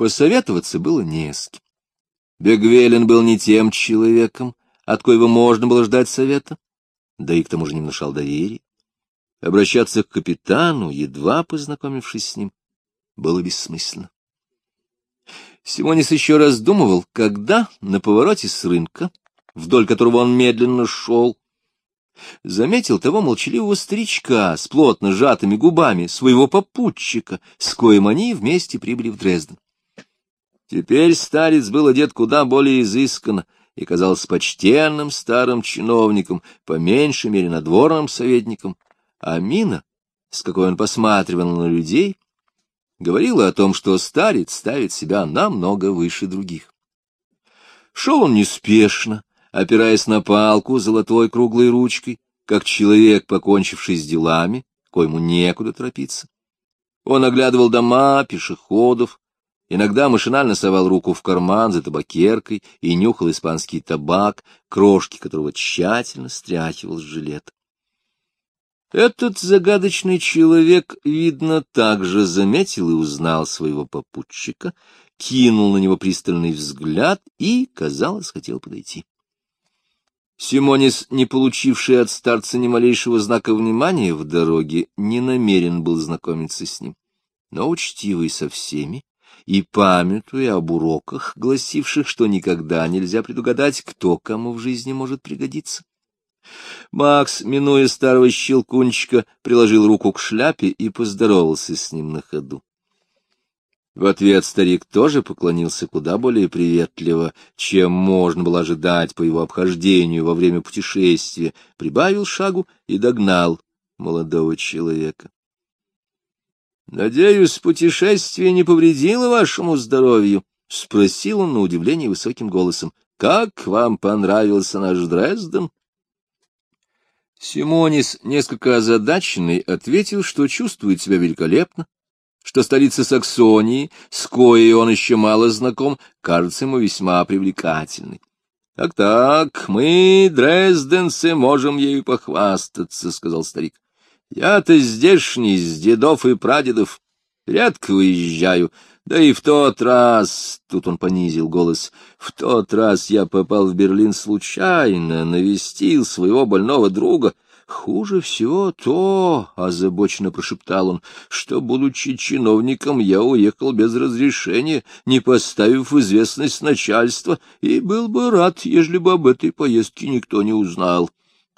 Посоветоваться было не с кем. Бегвелин был не тем человеком, от коего можно было ждать совета, да и к тому же не внушал доверия. Обращаться к капитану, едва познакомившись с ним, было бессмысленно. Симонис еще раздумывал, когда на повороте с рынка, вдоль которого он медленно шел, заметил того молчаливого старичка с плотно сжатыми губами, своего попутчика, с коим они вместе прибыли в Дрезден. Теперь старец был одет куда более изысканно и казался почтенным старым чиновником, по меньшей мере надворным советником, а мина, с какой он посматривал на людей, говорила о том, что старец ставит себя намного выше других. Шел он неспешно, опираясь на палку золотой круглой ручкой, как человек, покончивший с делами, коему некуда торопиться. Он оглядывал дома, пешеходов, иногда машинально совал руку в карман за табакеркой и нюхал испанский табак, крошки которого тщательно стряхивал с жилета. Этот загадочный человек, видно, также заметил и узнал своего попутчика, кинул на него пристальный взгляд и, казалось, хотел подойти. Симонис, не получивший от старца ни малейшего знака внимания в дороге, не намерен был знакомиться с ним, но учтивый со всеми, и, памятуя об уроках, гласивших, что никогда нельзя предугадать, кто кому в жизни может пригодиться, Макс, минуя старого щелкунчика, приложил руку к шляпе и поздоровался с ним на ходу. В ответ старик тоже поклонился куда более приветливо, чем можно было ожидать по его обхождению во время путешествия, прибавил шагу и догнал молодого человека. — Надеюсь, путешествие не повредило вашему здоровью? — спросил он на удивление высоким голосом. — Как вам понравился наш Дрезден? Симонис, несколько озадаченный, ответил, что чувствует себя великолепно, что столица Саксонии, с коей он еще мало знаком, кажется ему весьма привлекательной. «Так, так, мы, дрезденцы, можем ею похвастаться», — сказал старик. «Я-то здешний, с дедов и прадедов, редко выезжаю, да и в тот раз, тут он понизил голос, в тот раз я попал в Берлин случайно, навестил своего больного друга. Хуже всего то, — озабоченно прошептал он, — что, будучи чиновником, я уехал без разрешения, не поставив известность начальства, и был бы рад, ежели бы об этой поездке никто не узнал.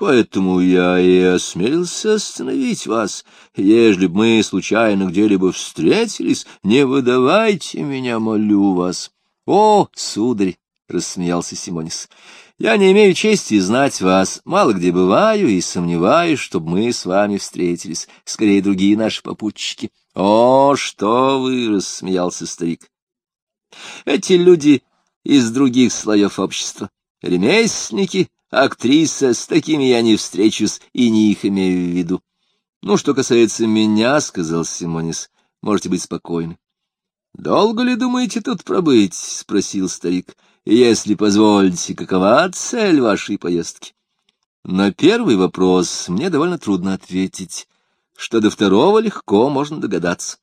Поэтому я и осмелился остановить вас. Ежели б мы случайно где-либо встретились, не выдавайте меня, молю вас. — О, сударь! — рассмеялся Симонис. — Я не имею чести знать вас, мало где бываю и сомневаюсь, чтобы мы с вами встретились, скорее другие наши попутчики. — О, что вы! — рассмеялся старик. — Эти люди из других слоев общества, ремесленники, Актриса, с такими я не встречусь и не их имею в виду. Ну, что касается меня, — сказал Симонис, — можете быть спокойны. — Долго ли думаете тут пробыть? — спросил старик. — Если позволите, какова цель вашей поездки? На первый вопрос мне довольно трудно ответить. Что до второго легко можно догадаться.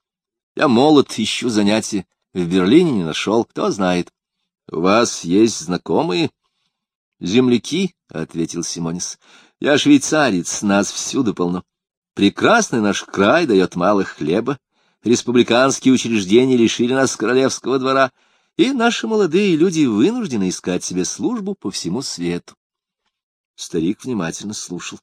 Я молод, ищу занятия. В Берлине не нашел, кто знает. У вас есть знакомые? — Земляки, — ответил Симонис. — Я швейцарец, нас всюду полно. Прекрасный наш край дает мало хлеба. Республиканские учреждения лишили нас королевского двора, и наши молодые люди вынуждены искать себе службу по всему свету. Старик внимательно слушал.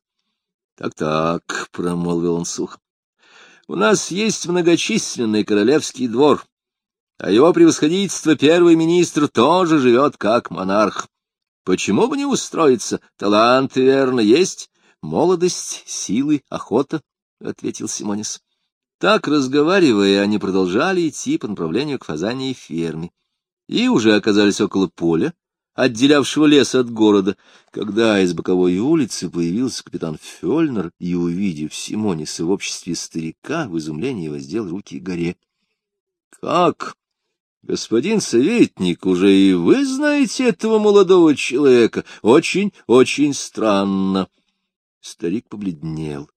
Так — Так-так, — промолвил он сухо. — У нас есть многочисленный королевский двор, а его превосходительство первый министр тоже живет как монарх. Почему бы не устроиться? Талант, верно, есть. Молодость, силы, охота, — ответил Симонис. Так, разговаривая, они продолжали идти по направлению к фазаньей ферме. И уже оказались около поля, отделявшего лес от города, когда из боковой улицы появился капитан Фёльнер и, увидев Симониса в обществе старика, в изумлении воздел руки к горе. — Как? Господин советник, уже и вы знаете этого молодого человека. Очень, очень странно. Старик побледнел.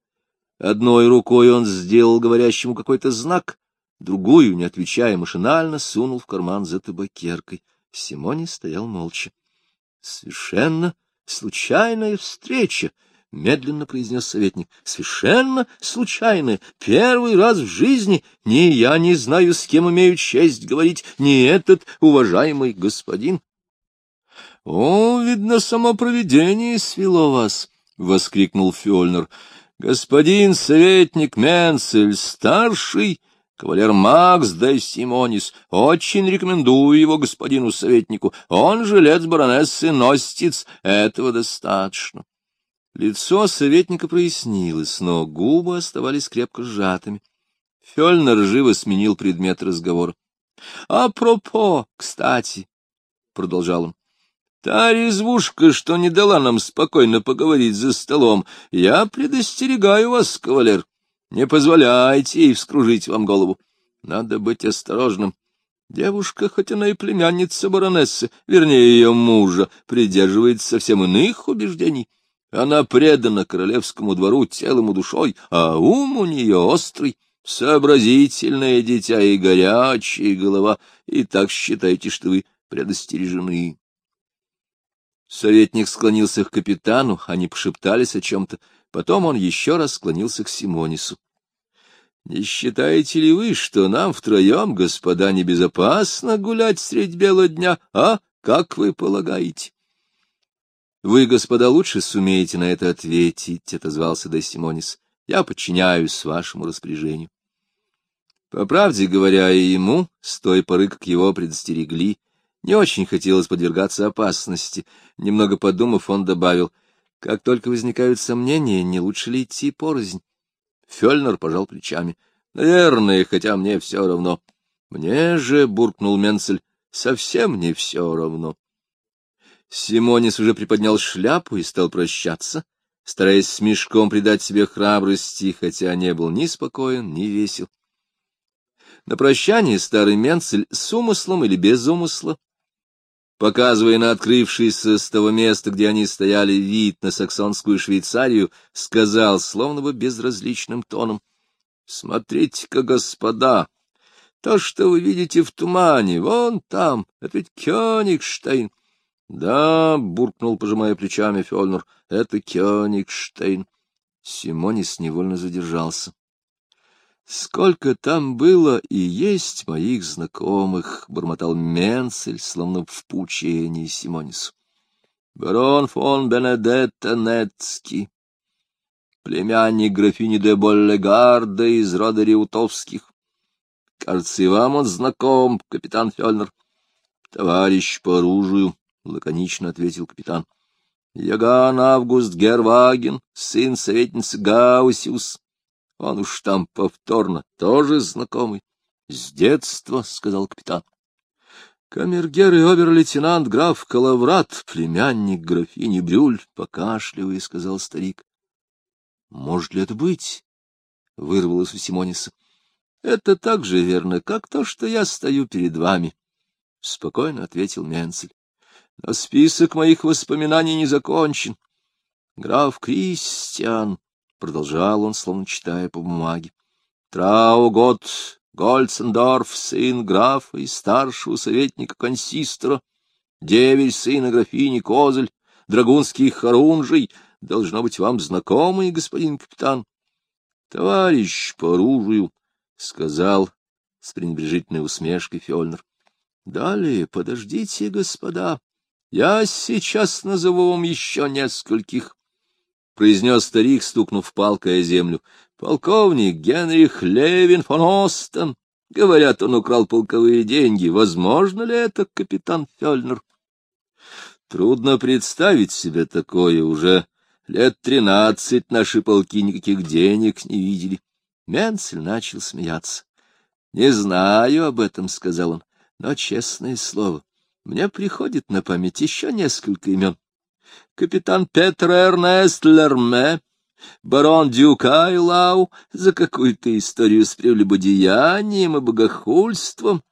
Одной рукой он сделал говорящему какой-то знак, другую, не отвечая, машинально сунул в карман за табакеркой. Симони стоял молча. — Совершенно случайная встреча, — медленно произнес советник. — Совершенно случайная. Первый раз в жизни. Ни я не знаю, с кем имею честь говорить, ни этот уважаемый господин. — О, видно, само провидение свело вас, — воскликнул Фёльнер. — Господин советник Менцель, старший Кавалер Макс де Симонис. Очень рекомендую его господину советнику. Он жилец баронессы Ностиц. Этого достаточно. Лицо советника прояснилось, но губы оставались крепко сжатыми. Фёльнер живо сменил предмет разговора. — Апропо, кстати, — продолжал он, — та резвушка, что не дала нам спокойно поговорить за столом, я предостерегаю вас, кавалер. Не позволяйте ей вскружить вам голову. Надо быть осторожным. Девушка, хоть она и племянница баронессы, вернее, ее мужа, придерживается совсем иных убеждений. Она предана королевскому двору телом и душой, а ум у нее острый, сообразительное дитя и горячая голова, и так считайте, что вы предостережены. Советник склонился к капитану, они пошептались о чем-то, Потом он еще раз склонился к Симонису. — Не считаете ли вы, что нам втроем, господа, небезопасно гулять средь бела дня, а? Как вы полагаете? — Вы, господа, лучше сумеете на это ответить, — отозвался Де Я подчиняюсь вашему распоряжению. По правде говоря, и ему, с той поры, как его предостерегли, не очень хотелось подвергаться опасности. Немного подумав, он добавил — как только возникают сомнения, не лучше ли идти порознь? Фёльнер пожал плечами. — Наверное, хотя мне все равно. — Мне же, — буркнул Менцель, — совсем не все равно. Симонис уже приподнял шляпу и стал прощаться, стараясь с мешком придать себе храбрости, хотя не был ни спокоен, ни весел. На прощание старый Менцель с умыслом или без умысла показывая на открывшийся с того места, где они стояли, вид на саксонскую Швейцарию, сказал, словно бы безразличным тоном, — Смотрите-ка, господа, то, что вы видите в тумане, вон там, это ведь Кёнигштейн. — Да, — буркнул, пожимая плечами Фёльнер, — это Кёнигштейн. Симонис невольно задержался. Сколько там было и есть моих знакомых, — бормотал Менцель, словно в поучении Симонису. Барон фон Бенедетто Нецкий, племянник графини де Боллегарда из рода Реутовских. Кажется, и вам он знаком, капитан Фёльнер. — Товарищ по оружию, — лаконично ответил капитан. — Яган Август Герваген, сын советницы Гаусиус. Он уж там повторно, тоже знакомый. — С детства, — сказал капитан. — Камергер и обер-лейтенант граф Калаврат, племянник графини Брюль, покашливая, — сказал старик. — Может ли это быть? — вырвалось у Симониса. — Это так же верно, как то, что я стою перед вами, — спокойно ответил Менцель. — Но список моих воспоминаний не закончен. Граф Кристиан — продолжал он, словно читая по бумаге. Траугот Гольцендорф, сын графа и старшего советника консистора, девять сына графини Козель, драгунский хорунжий, должно быть вам знакомый, господин капитан. — Товарищ по оружию, — сказал с пренебрежительной усмешкой Фёльнер. — Далее, подождите, господа, я сейчас назову вам еще нескольких произнес старик, стукнув палкой о землю. — Полковник Генрих Левин фон Остен. Говорят, он украл полковые деньги. Возможно ли это, капитан Фёльнер? Трудно представить себе такое. Уже лет тринадцать наши полки никаких денег не видели. Менцель начал смеяться. — Не знаю об этом, — сказал он, — но, честное слово, мне приходит на память еще несколько имен капитан Петр Эрнест Лерме, барон Дюкайлау за какую-то историю с прелюбодеянием и богохульством.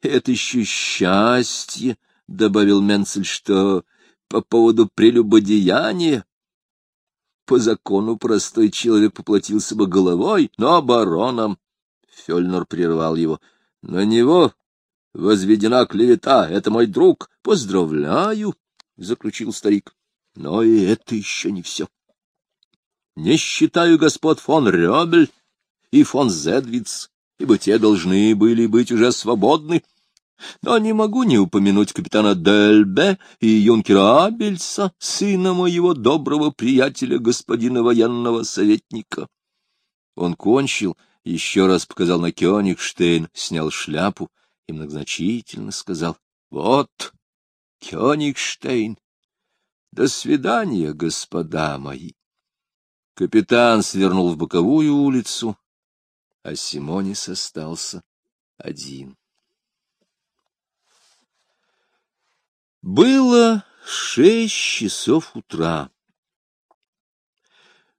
Это еще счастье, — добавил Менцель, — что по поводу прелюбодеяния по закону простой человек поплатился бы головой, но бароном Фельнер прервал его. — На него возведена клевета. Это мой друг. Поздравляю, — заключил старик. — Но и это еще не все. Не считаю господ фон Рёбель и фон Зедвиц, ибо те должны были быть уже свободны. Но не могу не упомянуть капитана Дельбе и юнкера Абельса, сына моего доброго приятеля, господина военного советника. Он кончил, еще раз показал на Кёнигштейн, снял шляпу и многозначительно сказал, — Вот, Кёнигштейн, до свидания, господа мои. Капитан свернул в боковую улицу, а Симонис остался один. Было шесть часов утра.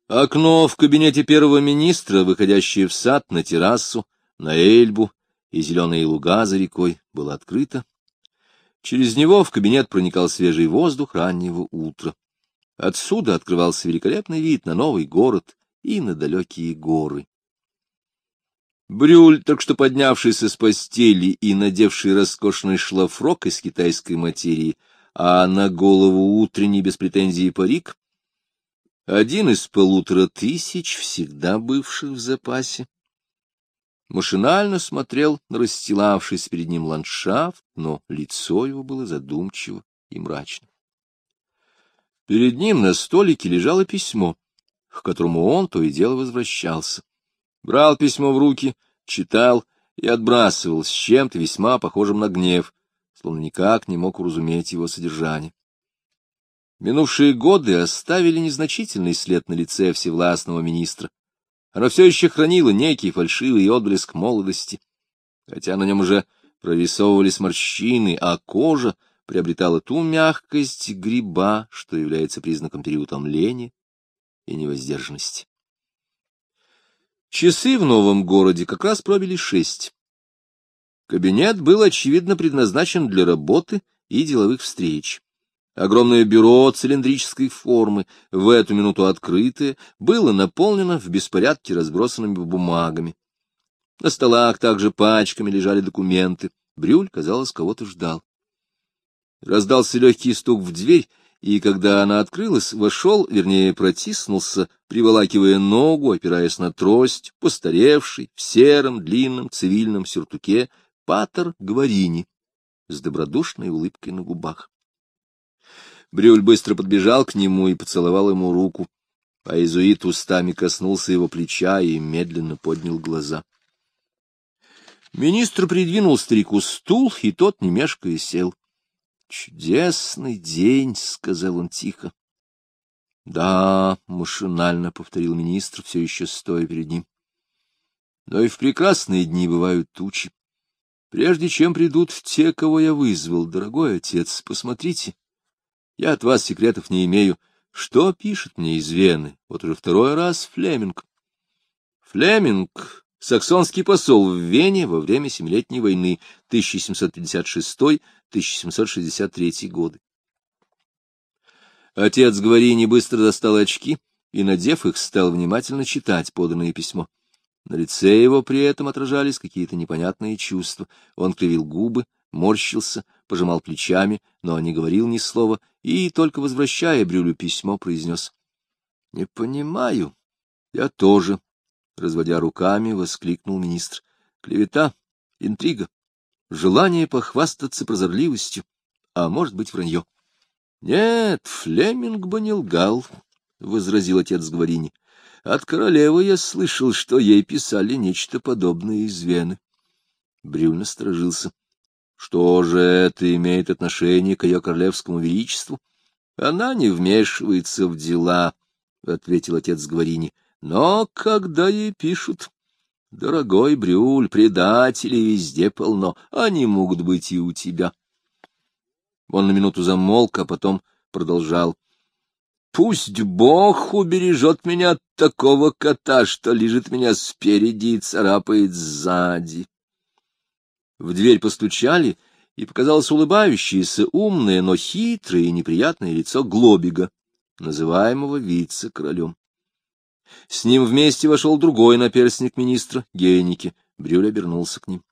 Окно в кабинете первого министра, выходящее в сад, на террасу, на Эльбу и зеленые луга за рекой, было открыто. Через него в кабинет проникал свежий воздух раннего утра. Отсюда открывался великолепный вид на новый город и на далекие горы. Брюль, только что поднявшийся с постели и надевший роскошный шлафрок из китайской материи, а на голову утренний без претензий парик, один из полутора тысяч, всегда бывших в запасе, машинально смотрел на расстилавшийся перед ним ландшафт, но лицо его было задумчиво и мрачно. Перед ним на столике лежало письмо, к которому он то и дело возвращался. Брал письмо в руки, читал и отбрасывал с чем-то весьма похожим на гнев, словно никак не мог уразуметь его содержание. Минувшие годы оставили незначительный след на лице всевластного министра. Оно все еще хранило некий фальшивый отблеск молодости, хотя на нем уже прорисовывались морщины, а кожа — приобретала ту мягкость гриба, что является признаком переутомления и невоздержанности. Часы в новом городе как раз пробили шесть. Кабинет был, очевидно, предназначен для работы и деловых встреч. Огромное бюро цилиндрической формы, в эту минуту открытое, было наполнено в беспорядке разбросанными бумагами. На столах также пачками лежали документы. Брюль, казалось, кого-то ждал. Раздался легкий стук в дверь, и когда она открылась, вошел, вернее, протиснулся, приволакивая ногу, опираясь на трость, постаревший, в сером длинном цивильном сюртуке, патер Гварини с добродушной улыбкой на губах. Брюль быстро подбежал к нему и поцеловал ему руку, а изуит устами коснулся его плеча и медленно поднял глаза. Министр придвинул старику стул, и тот, не мешкая, сел. Чудесный день, — сказал он тихо. — Да, — машинально повторил министр, все еще стоя перед ним. — Но и в прекрасные дни бывают тучи. Прежде чем придут те, кого я вызвал, дорогой отец, посмотрите. Я от вас секретов не имею. Что пишет мне из Вены? Вот уже второй раз Флеминг. Флеминг саксонский посол в Вене во время Семилетней войны 1756-1763 годы. Отец Гварини быстро достал очки и, надев их, стал внимательно читать поданное письмо. На лице его при этом отражались какие-то непонятные чувства. Он кривил губы, морщился, пожимал плечами, но не говорил ни слова, и, только возвращая Брюлю письмо, произнес. — Не понимаю. Я тоже разводя руками, воскликнул министр. Клевета, интрига, желание похвастаться прозорливостью, а может быть вранье. — Нет, Флеминг бы не лгал, — возразил отец Гварини. — От королевы я слышал, что ей писали нечто подобное из Вены. Брюль насторожился. — Что же это имеет отношение к ее королевскому величеству? — Она не вмешивается в дела, — ответил отец Гварини. Но когда ей пишут, дорогой Брюль, предателей везде полно, они могут быть и у тебя. Он на минуту замолк, а потом продолжал. Пусть Бог убережет меня от такого кота, что лежит меня спереди и царапает сзади. В дверь постучали, и показалось улыбающееся, умное, но хитрое и неприятное лицо Глобига, называемого вице-королем. С ним вместе вошел другой наперстник министра, Гейники. Брюль обернулся к ним.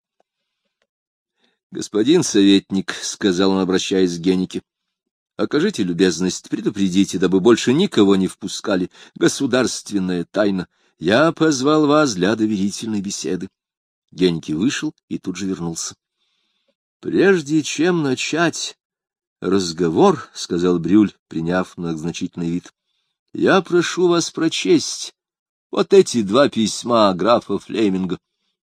— Господин советник, — сказал он, обращаясь к Генике, — окажите любезность, предупредите, дабы больше никого не впускали. Государственная тайна. Я позвал вас для доверительной беседы. Геньки вышел и тут же вернулся. — Прежде чем начать разговор, — сказал Брюль, приняв многозначительный вид, — я прошу вас прочесть вот эти два письма графа Флеминга.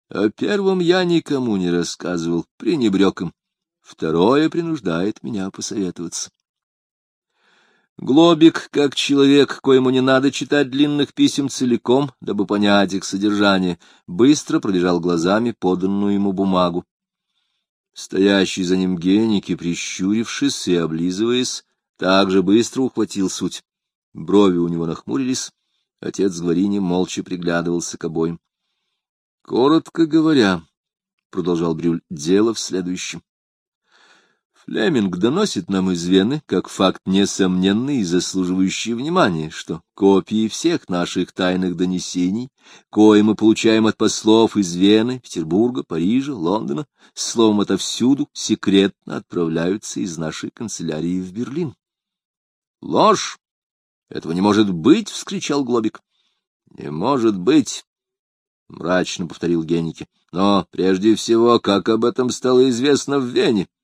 О первом я никому не рассказывал, пренебрег им. Второе принуждает меня посоветоваться. Глобик, как человек, коему не надо читать длинных писем целиком, дабы понять их содержание, быстро пробежал глазами поданную ему бумагу. Стоящий за ним геники, прищурившись и облизываясь, также быстро ухватил суть. Брови у него нахмурились, отец Гварини молча приглядывался к обоим. — Коротко говоря, — продолжал Брюль, — дело в следующем. Флеминг доносит нам из Вены, как факт несомненный и заслуживающий внимания, что копии всех наших тайных донесений, кое мы получаем от послов из Вены, Петербурга, Парижа, Лондона, словом, отовсюду секретно отправляются из нашей канцелярии в Берлин. — Ложь! Этого не может быть! — вскричал Глобик. — Не может быть! — мрачно повторил Генники. — Но, прежде всего, как об этом стало известно в Вене? —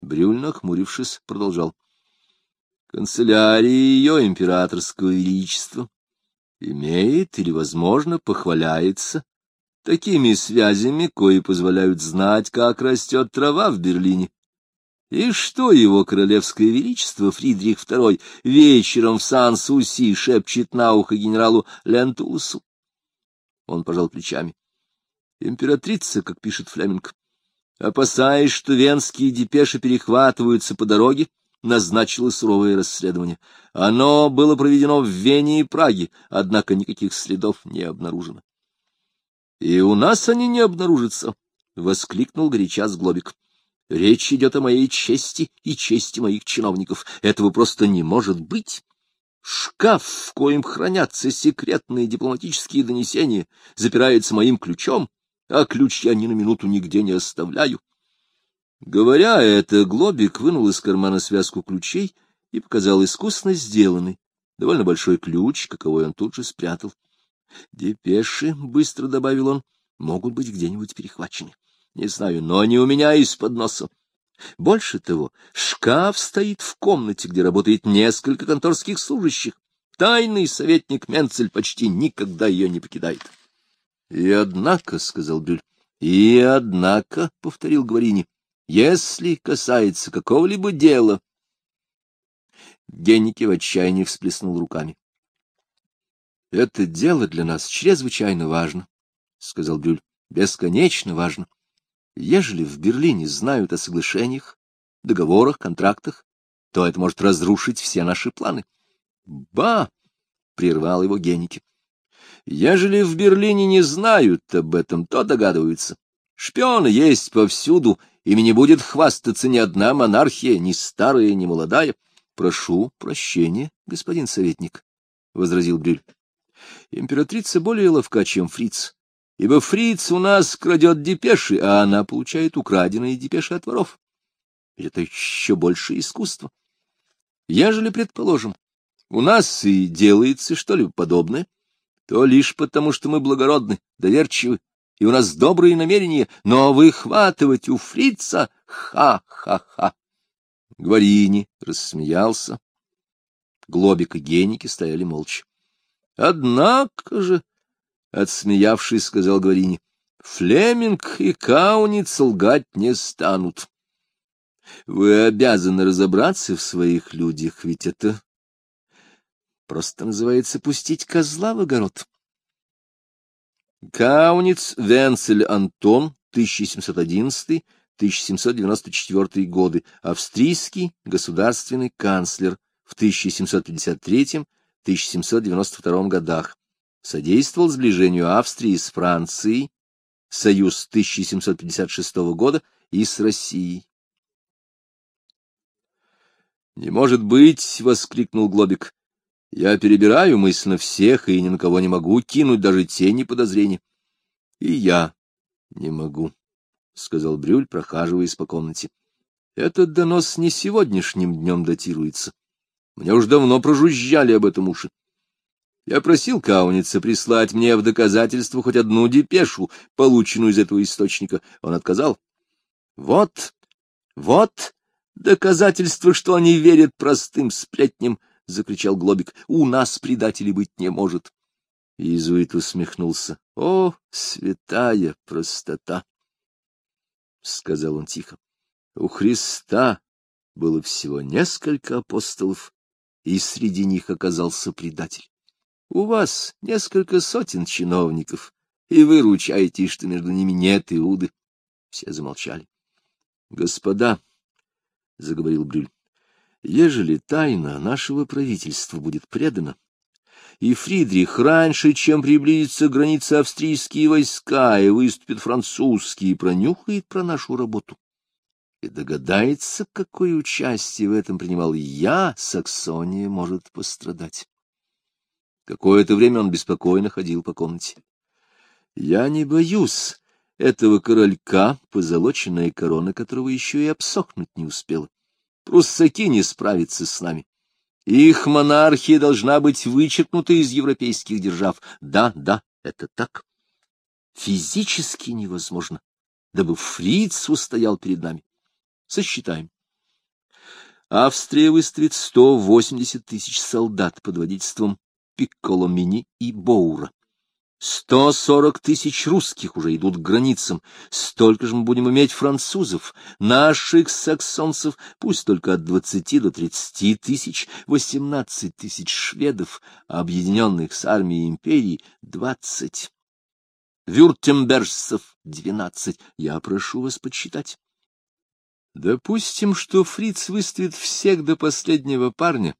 Брюль, нахмурившись, продолжал. Канцелярия ее императорского величества имеет или, возможно, похваляется такими связями, кои позволяют знать, как растет трава в Берлине. И что его королевское величество Фридрих II вечером в Сан-Суси шепчет на ухо генералу Лентусу? Он пожал плечами. Императрица, как пишет Флеминг, опасаясь, что венские депеши перехватываются по дороге, назначило суровое расследование. Оно было проведено в Вене и Праге, однако никаких следов не обнаружено. — И у нас они не обнаружатся, — воскликнул горяча Сглобик. — Речь идет о моей чести и чести моих чиновников. Этого просто не может быть. Шкаф, в коем хранятся секретные дипломатические донесения, запирается моим ключом, а ключ я ни на минуту нигде не оставляю. Говоря это, Глобик вынул из кармана связку ключей и показал искусно сделанный, довольно большой ключ, каковой он тут же спрятал. «Депеши», — быстро добавил он, — «могут быть где-нибудь перехвачены. Не знаю, но не у меня из-под носа. Больше того, шкаф стоит в комнате, где работает несколько конторских служащих. Тайный советник Менцель почти никогда ее не покидает. — И однако, — сказал Бюль, — и однако, — повторил Гварини, — если касается какого-либо дела... Генники в отчаянии всплеснул руками. — Это дело для нас чрезвычайно важно, — сказал Бюль, — бесконечно важно. Ежели в Берлине знают о соглашениях, договорах, контрактах, то это может разрушить все наши планы. — Ба! — прервал его Генники. Ежели в Берлине не знают об этом, то догадываются. Шпионы есть повсюду, ими не будет хвастаться ни одна монархия, ни старая, ни молодая. — Прошу прощения, господин советник, — возразил Брюль. — Императрица более ловка, чем фриц, ибо фриц у нас крадет депеши, а она получает украденные депеши от воров. Это еще больше искусство. Ежели, предположим, у нас и делается что-либо подобное, — то лишь потому, что мы благородны, доверчивы, и у нас добрые намерения, но выхватывать у фрица ха-ха-ха. Гварини рассмеялся. Глобик и геники стояли молча. — Однако же, — отсмеявшись, сказал Гварини, — Флеминг и Кауниц лгать не станут. Вы обязаны разобраться в своих людях, ведь это Просто называется пустить козла в огород. Кауниц Венцель Антон, 1711-1794 годы, австрийский государственный канцлер в 1753-1792 годах. Содействовал сближению Австрии с Францией, союз 1756 года и с Россией. «Не может быть!» — воскликнул Глобик. Я перебираю мысленно всех и ни на кого не могу кинуть даже тени подозрений. И я Не могу, — сказал Брюль, прохаживаясь по комнате. — Этот донос не сегодняшним днем датируется. Мне уж давно прожужжали об этом уши. Я просил Кауница прислать мне в доказательство хоть одну депешу, полученную из этого источника. Он отказал. — Вот, вот доказательство, что они верят простым сплетням, — закричал Глобик. — У нас предателей быть не может. Иезуит усмехнулся. — О, святая простота! — сказал он тихо. — У Христа было всего несколько апостолов, и среди них оказался предатель. У вас несколько сотен чиновников, и вы ручаетесь, что между ними нет Иуды. Все замолчали. — Господа, — заговорил Брюль, — ежели тайна нашего правительства будет предана, и Фридрих раньше, чем приблизится к границе австрийские войска, и выступит французские, пронюхает про нашу работу, и догадается, какое участие в этом принимал я, Саксония может пострадать. Какое-то время он беспокойно ходил по комнате. — Я не боюсь этого королька, позолоченная корона которого еще и обсохнуть не успела. Пруссаки не справятся с нами. Их монархия должна быть вычеркнута из европейских держав. Да, да, это так. Физически невозможно, дабы фриц устоял перед нами. Сосчитаем. Австрия выставит 180 тысяч солдат под водительством Пикколомини и Боура. Сто сорок тысяч русских уже идут к границам, столько же мы будем иметь французов, наших саксонцев, пусть только от двадцати до тридцати тысяч, восемнадцать тысяч шведов, объединенных с армией империи двадцать. Вюртембержцев двенадцать. Я прошу вас подсчитать. Допустим, что фриц выставит всех до последнего парня,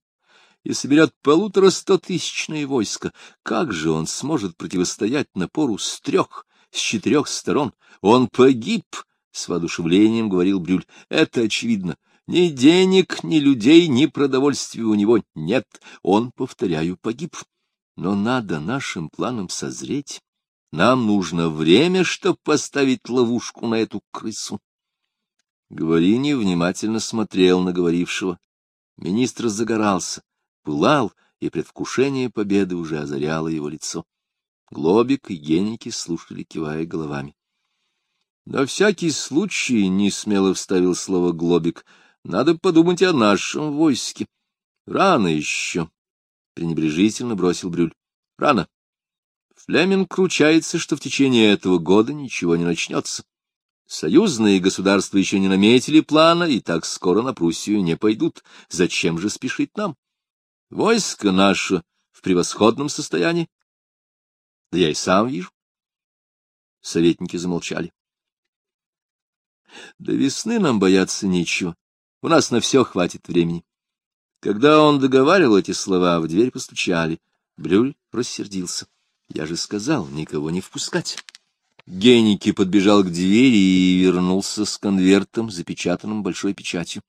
и соберет полуторастотысячное войско, как же он сможет противостоять напору с трех, с четырех сторон? Он погиб, — с воодушевлением говорил Брюль. Это очевидно. Ни денег, ни людей, ни продовольствия у него нет. Он, повторяю, погиб. Но надо нашим планам созреть. Нам нужно время, чтобы поставить ловушку на эту крысу. Говорини внимательно смотрел на говорившего. Министр загорался пылал, и предвкушение победы уже озаряло его лицо. Глобик и геники слушали, кивая головами. — На всякий случай, — не смело вставил слово Глобик, — надо подумать о нашем войске. — Рано еще, — пренебрежительно бросил Брюль. — Рано. Флеминг кручается, что в течение этого года ничего не начнется. Союзные государства еще не наметили плана, и так скоро на Пруссию не пойдут. Зачем же спешить нам? Войско наше в превосходном состоянии. Да я и сам вижу. Советники замолчали. До весны нам бояться нечего. У нас на все хватит времени. Когда он договаривал эти слова, в дверь постучали. Брюль рассердился. Я же сказал, никого не впускать. Геники подбежал к двери и вернулся с конвертом, запечатанным большой печатью.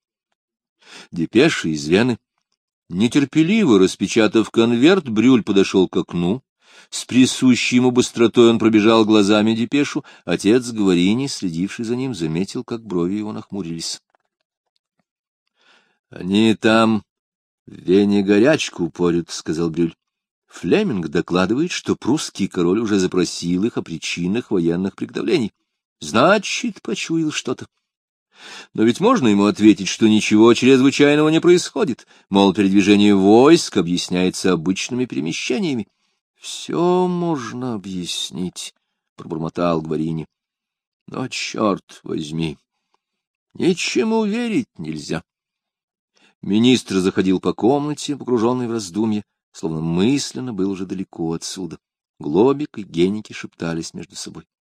Депеши из Вены. Нетерпеливо распечатав конверт, Брюль подошел к окну. С присущей ему быстротой он пробежал глазами депешу. Отец Говорини, следивший за ним, заметил, как брови его нахмурились. — Они там в Вене горячку порют, — сказал Брюль. Флеминг докладывает, что прусский король уже запросил их о причинах военных приготовлений. Значит, почуял что-то. Но ведь можно ему ответить, что ничего чрезвычайного не происходит, мол, передвижение войск объясняется обычными перемещениями. — Все можно объяснить, — пробормотал Гварини. — Но, черт возьми, ничему верить нельзя. Министр заходил по комнате, погруженный в раздумье, словно мысленно был уже далеко отсюда. Глобик и Геники шептались между собой. —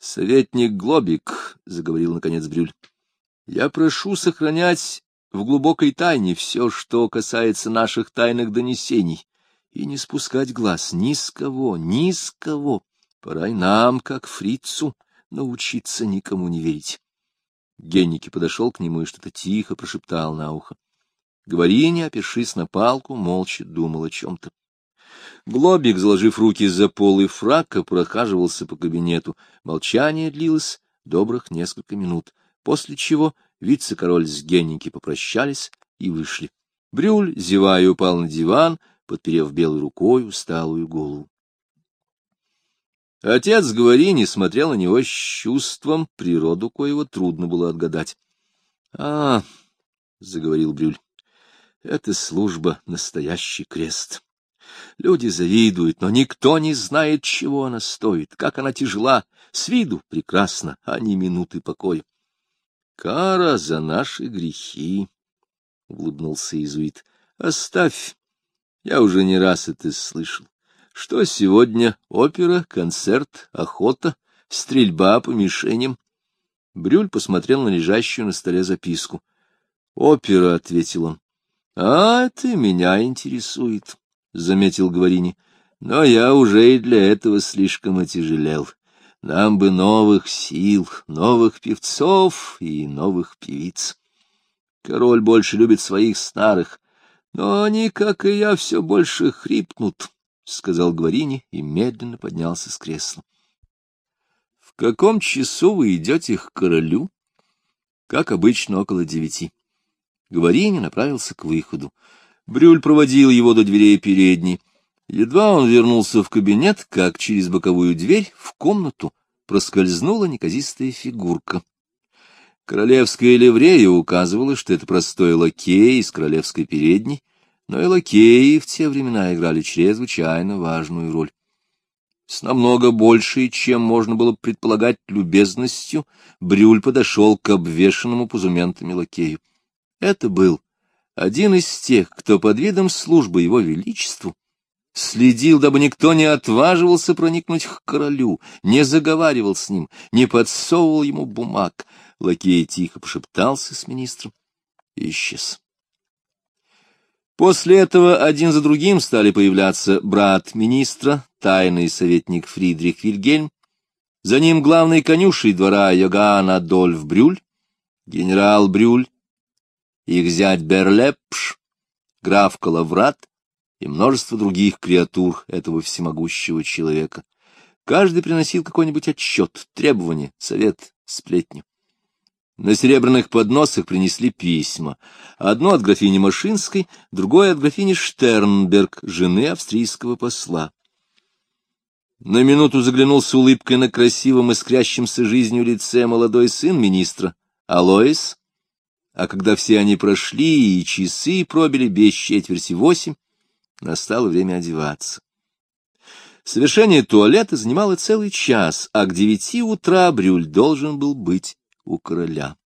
Советник Глобик, — заговорил наконец Брюль, — я прошу сохранять в глубокой тайне все, что касается наших тайных донесений, и не спускать глаз ни с кого, ни с кого. Пора и нам, как фрицу, научиться никому не верить. Генники подошел к нему и что-то тихо прошептал на ухо. Говориня, опершись на палку, молча думал о чем-то. Глобик, заложив руки за полы фрака, прохаживался по кабинету. Молчание длилось добрых несколько минут, после чего вице-король с Генники попрощались и вышли. Брюль, зевая, упал на диван, подперев белой рукой усталую голову. Отец Говорини смотрел на него с чувством, природу коего трудно было отгадать. — А, — заговорил Брюль, — это служба — настоящий крест. Люди завидуют, но никто не знает, чего она стоит, как она тяжела, с виду прекрасна, а не минуты покоя. — Кара за наши грехи, — улыбнулся иезуит. — Оставь, я уже не раз это слышал. Что сегодня? Опера, концерт, охота, стрельба по мишеням. Брюль посмотрел на лежащую на столе записку. — Опера, — ответил он. — А, это меня интересует, — заметил Говорини. — Но я уже и для этого слишком отяжелел. Нам бы новых сил, новых певцов и новых певиц. Король больше любит своих старых, но они, как и я, все больше хрипнут. — сказал Гварини и медленно поднялся с кресла. — В каком часу вы идете к королю? — Как обычно, около девяти. Гварини направился к выходу. Брюль проводил его до дверей передней. Едва он вернулся в кабинет, как через боковую дверь в комнату проскользнула неказистая фигурка. Королевская ливрея указывала, что это простой лакей из королевской передней, но и лакеи в те времена играли чрезвычайно важную роль. С намного большей, чем можно было предполагать любезностью, Брюль подошел к обвешанному пузументами лакею. Это был один из тех, кто под видом службы его величеству следил, дабы никто не отваживался проникнуть к королю, не заговаривал с ним, не подсовывал ему бумаг. Лакей тихо пошептался с министром и исчез. После этого один за другим стали появляться брат министра, тайный советник Фридрих Вильгельм, за ним главный конюшей двора Йоганн Адольф Брюль, генерал Брюль, их зять Берлепш, граф Калаврат и множество других креатур этого всемогущего человека. Каждый приносил какой-нибудь отчет, требование, совет, сплетню. На серебряных подносах принесли письма. Одно от графини Машинской, другое от графини Штернберг, жены австрийского посла. На минуту заглянул с улыбкой на красивом искрящемся жизнью лице молодой сын министра, Алоис, а когда все они прошли и часы пробили без четверти восемь, настало время одеваться. Совершение туалета занимало целый час, а к девяти утра Брюль должен был быть у короля.